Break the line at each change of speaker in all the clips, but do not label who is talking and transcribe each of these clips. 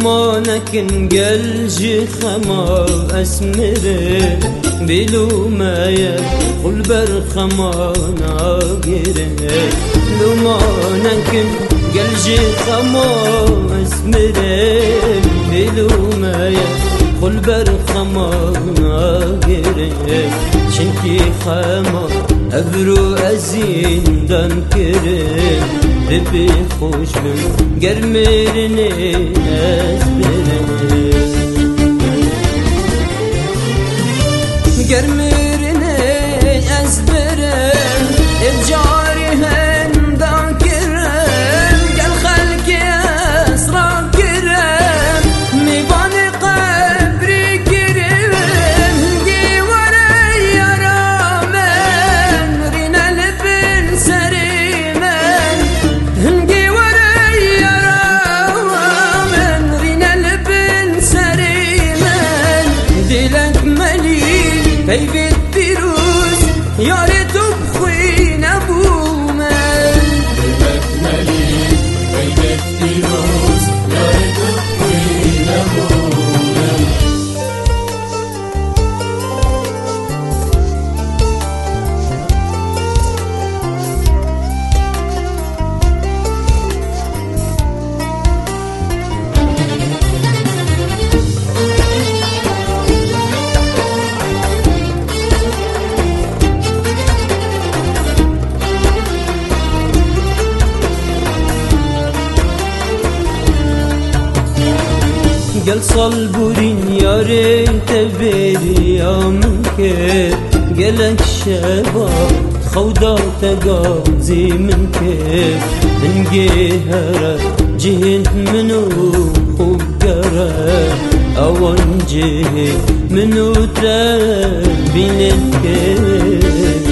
لمانك نقلجي خما أسمري بلو ما يدخل برخما ناقري لمانك نقلجي خما أسمري بلو ما يدخل Gulber xamana gerek Çünkü xama Ebru ezinden gerek Dibi
hoş bin Germerini ezbere. Germerini 要
قال صلبورين يا ريت بريا منك قالك شباب خوضا تقاضي منك انقهر جهنت منو خوب اوان جهنت منو تربين الكيف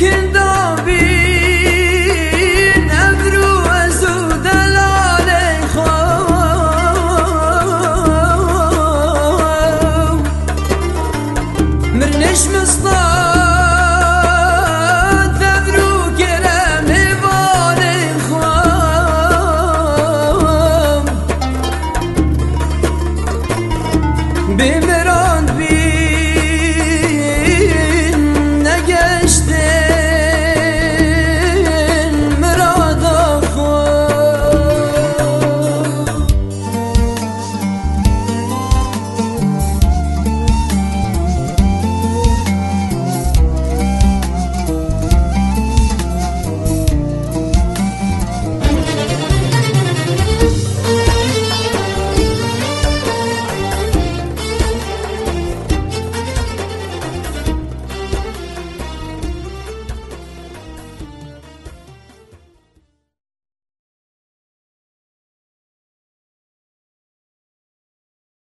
can